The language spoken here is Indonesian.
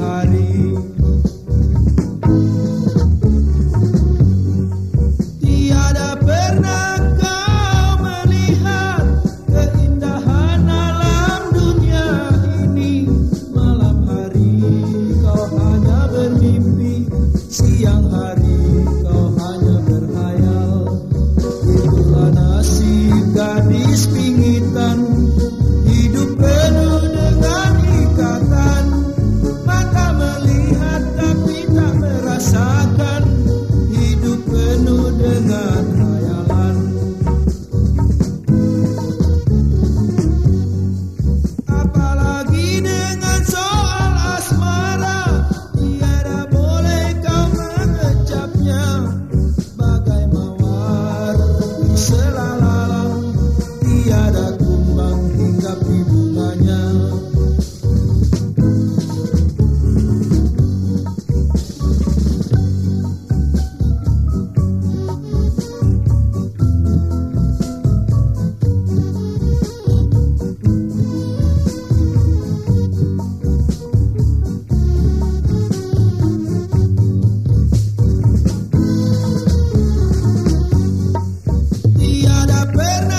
hari. Tiada pernah kau melihat Keindahan alam dunia ini. Malam hari kau hanya bermimpi Siang hari tapi bunganya. Perra